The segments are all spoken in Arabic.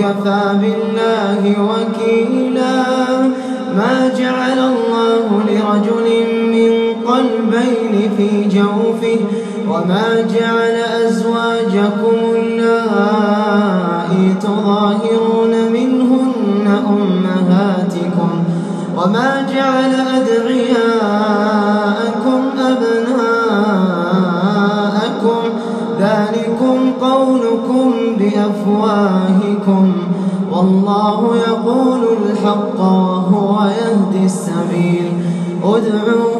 وكفى بالله وكيلا ما جعل الله لرجل من قلبين في جوفه وما جعل أزواجكم اللائي تظاهرون منهن أمهاتكم وما جعل أدعياءكم ادعوهم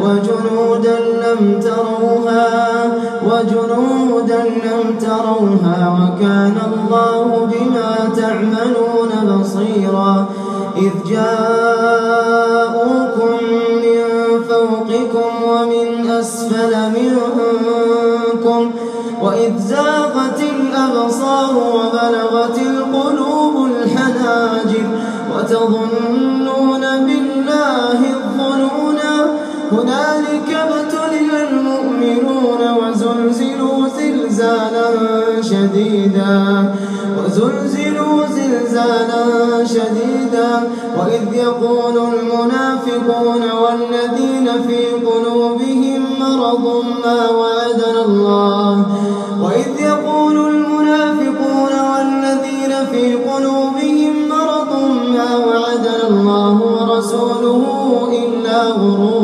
وجنودا لم تروها وجنودا لم تروها وكان الله بما تعملون بصيرا. إذ جاءوكم من فوقكم ومن أسفل منكم وإذ زاغت الأبصار وبلغت القلوب الحناجر وتظنون بالله هنالك ابتلي المؤمنون وزلزلوا زلزالا شديدا. وزلزلوا زلزالا شديدا. وإذ يقول المنافقون والذين في قلوبهم مرض ما وعدنا الله. وإذ يقول المنافقون والذين في قلوبهم مرض ما وعدنا الله ورسوله إلا غرورا.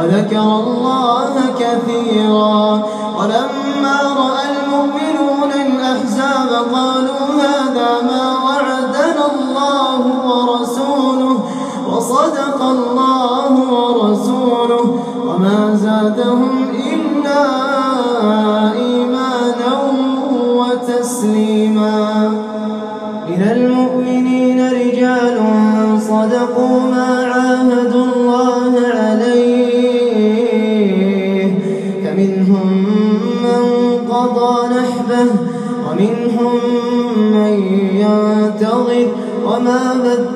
وذكر الله كثيرا. ولما رأى المؤمنون الأحزاب قالوا هذا ما وعدنا الله ورسوله وصدق الله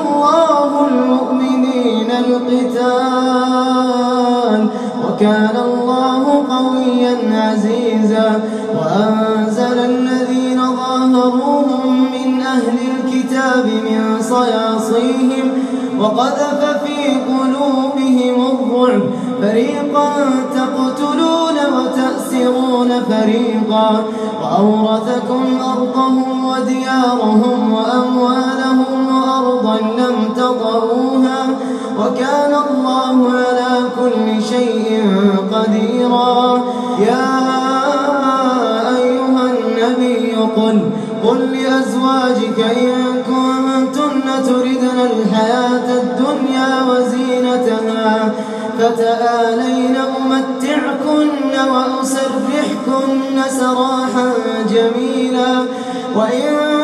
الله المؤمنين القتال. وكان الله قويا عزيزا. وأنزل الذين ظاهروهم من أهل الكتاب من صياصيهم. وقذف في قلوبهم الرعب. فريقا تقتلون وتأسرون فريقا. وأورثكم أرضهم وديارهم وأموالهم وأرضا لم تطروها وكان الله على كل شيء قديرا. يا أيها النبي قل قل لأزواجك إن كنتن تردن الحياة الدنيا وزينتها فتآلين أمتعكن وأسرحكن سراحا جميلا. وإن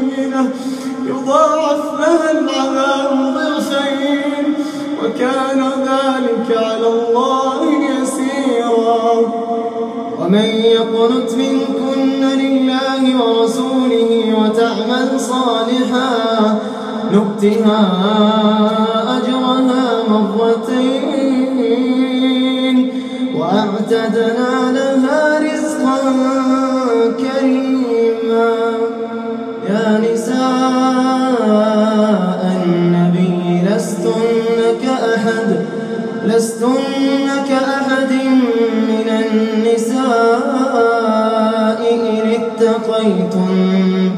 يضاعف العذاب ضعفين وكان ذلك على الله يسيرا. ومن يقنت منكن لله ورسوله وتعمل تعمل صالحا نؤتها أجرها مرتين. وأعتدنا لها لستن كأحد من النساء إن اتقيتن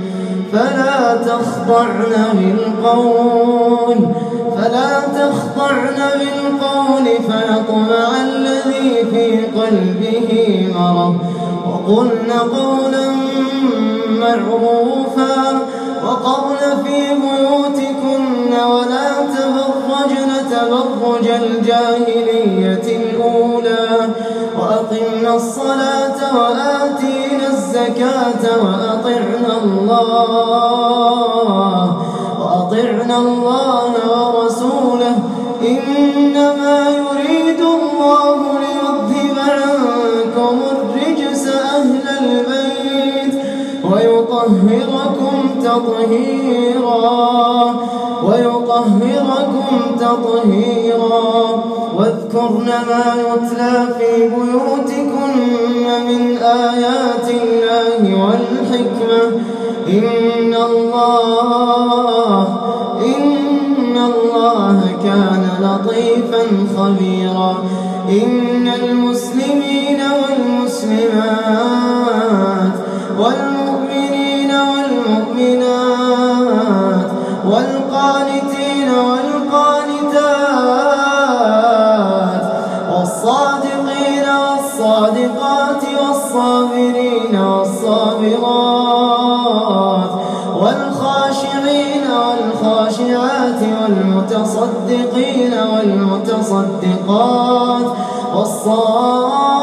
فلا تخضعن بالقول فلا تخضعن بالقول فيطمع الذي في قلبه مرض. وقلن قولا معروفا وقرن في بيوتكن ولا تبرجن تبرج الجاهلية الأولى وأقمنا الصلاة وآتينا الزكاة وأطعنا الله وأطعنا الله ورسوله إنما يريد الله ويطهركم تطهيرا ويطهركم تطهيرا. واذكرن ما يتلى في بيوتكن من آيات الله والحكمة. إن الله إن الله كان لطيفا خبيرا. إن المسلمين والمسلمات والمؤمنين والمؤمنات والقانتين والقانتات والصادقين والصادقات والصابرين والصابرات والخاشعين والخاشعات والمتصدقين والمتصدقات والصائمين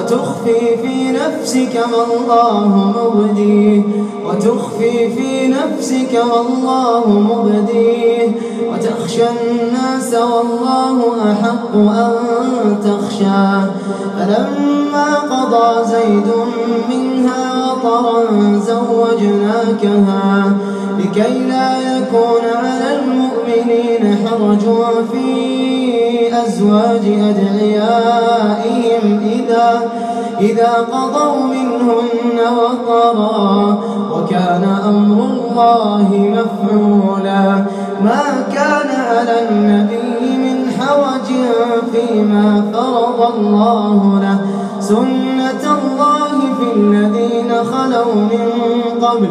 وتخفي في نفسك ما الله مبديه وتخفي في نفسك والله مبديه وتخشى الناس والله أحق أن تخشاه فلما قضى زيد منها وطرا زوجناكها لكي لا يكون على المؤمنين حرج في أزواج أدعيائهم إذا إذا قضوا منهن وطرا وكان أمر الله مفعولا. ما كان على النبي من حوج فيما فرض الله له. سنة الله في الذين خلوا من قبل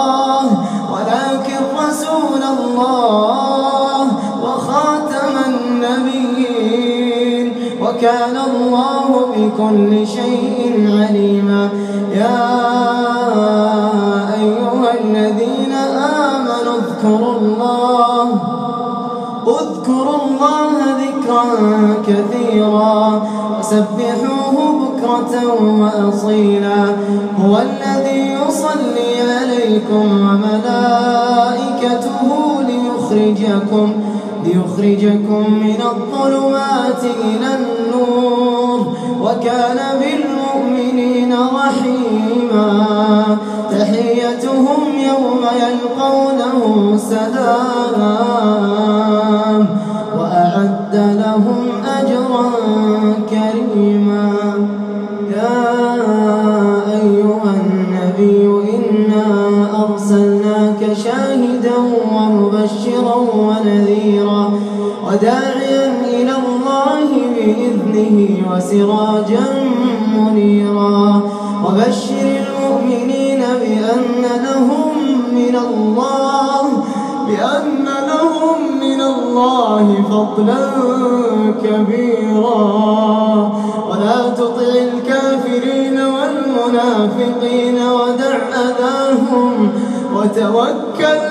الله وخاتم النبيين وكان الله بكل شيء عليما. يا أيها الذين آمنوا اذكروا الله اذكروا الله ذكرا كثيرا وسبحوه بكرة وأصيلا. هو الذي يصلي عليكم وملائكته ليخرجكم ليخرجكم من الظلمات إلى النور وكان بالمؤمنين رحيما. تحيتهم يوم يلقونه سلام وسراجا منيرا. وبشر المؤمنين بأن لهم من الله بأن لهم من الله فضلا كبيرا. ولا تطع الكافرين والمنافقين ودع أذاهم وتوكل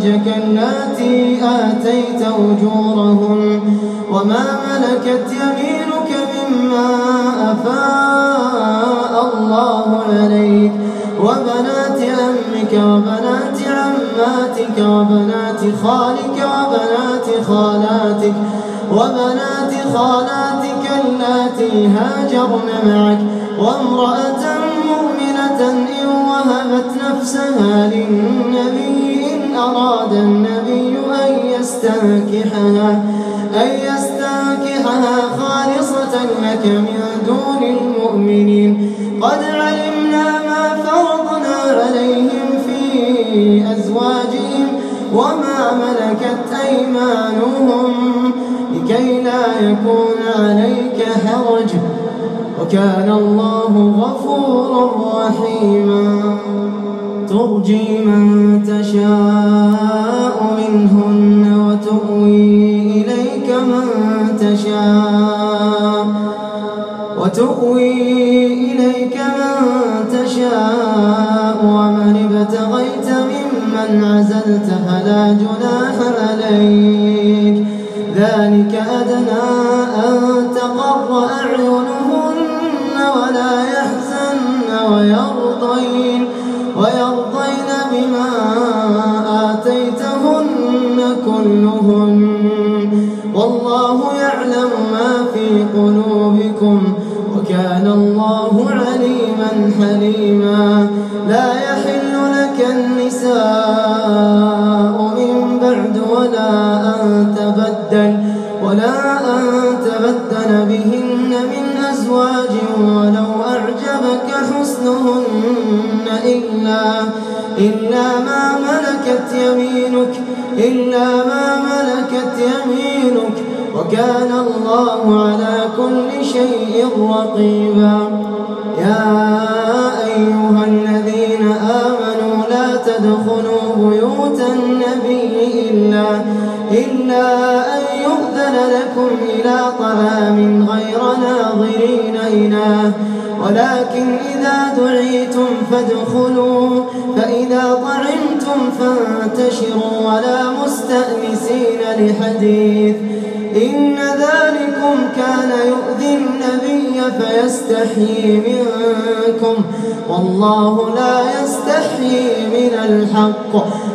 أزواجك التي آتيت أجورهن وما ملكت يمينك مما أفاء الله عليك وبنات أمك وبنات عماتك وبنات خالك وبنات خالاتك وبنات خالاتك اللاتي هاجرن معك وامرأة مؤمنة إن وهبت نفسها للنبي أراد النبي أن يستنكحها أن يستنكحها خالصة لك من دون المؤمنين. قد علمنا ما فرضنا عليهم في أزواجهم وما ملكت أيمانهم لكي لا يكون عليك حرج وكان الله غفورا رحيما. ترجي من من بعد ولا أن تبدل ولا أن تبدل بهن من أزواج ولو أعجبك حسنهن إلا إلا ما ملكت يمينك إلا ما ملكت يمينك وكان الله على كل شيء رقيبا. يا أيها لا تدخلوا بيوت النبي إلا, إلا أن يؤذن لكم إلى طعام غير ناظرين إناه. ولكن إذا دعيتم فادخلوا فإذا طعمتم فانتشروا ولا مستأنسين لحديث. إن ذلكم كان يؤذي النبي فيستحيي منكم والله لا يستحيي من الحق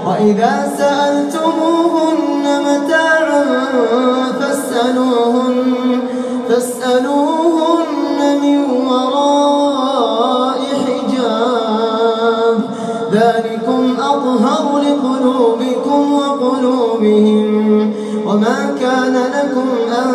وإذا سألتموهن متاعا فاسألوهن, فاسألوهن من وراء حجاب ذلكم أظهر لقلوبكم وقلوبهم وما كان لكم أن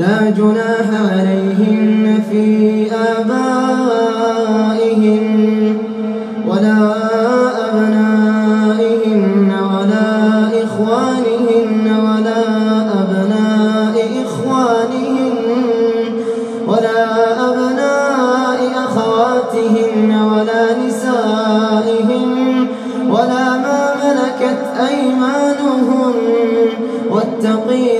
لا جناح عليهن في آبائهن ولا أبنائهن ولا إخوانهن ولا أبناء إخوانهن ولا أبناء أخواتهن ولا نسائهن ولا ما ملكت أيمانهن واتقين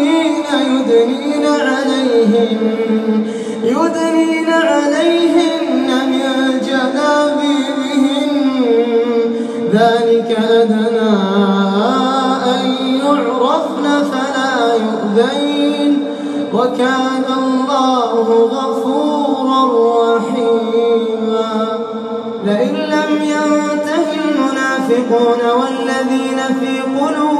المؤمنين يدنين عليهم يدنين عليهن من جلابيبهن ذلك أدنى أن يعرفن فلا يؤذين. وكان الله غفورا رحيما. لئن لم ينته المنافقون والذين في قلوبهم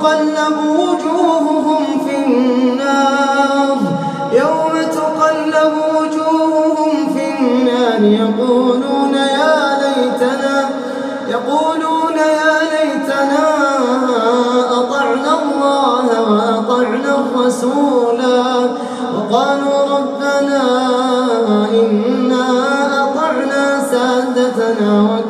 تقلب وجوههم في النار. يوم تقلب وجوههم في النار يقولون يا ليتنا يقولون يا ليتنا أطعنا الله وأطعنا الرسولا وقالوا ربنا إنا أطعنا سادتنا وكبراءنا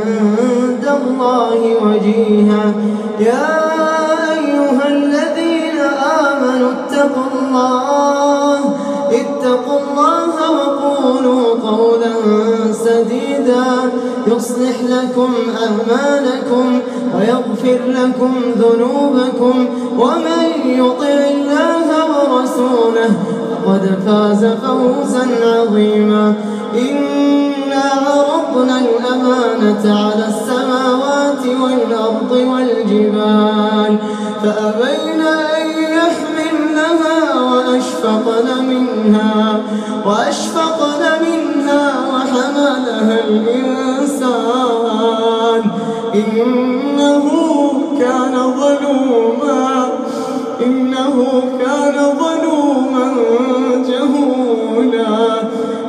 وجيها. يا أيها الذين آمنوا اتقوا الله اتقوا الله وقولوا قولا سديدا. يصلح لكم أعمالكم ويغفر لكم ذنوبكم. ومن يطع الله ورسوله فقد فاز فوزا عظيما. إنا عرضنا الأمانة على السماوات والأرض والجبال فأبين أن يحملنها وأشفقن منها وأشفقن منها وحملها الإنسان. إنه كان ظلوما إنه كان ظلوما جهولا.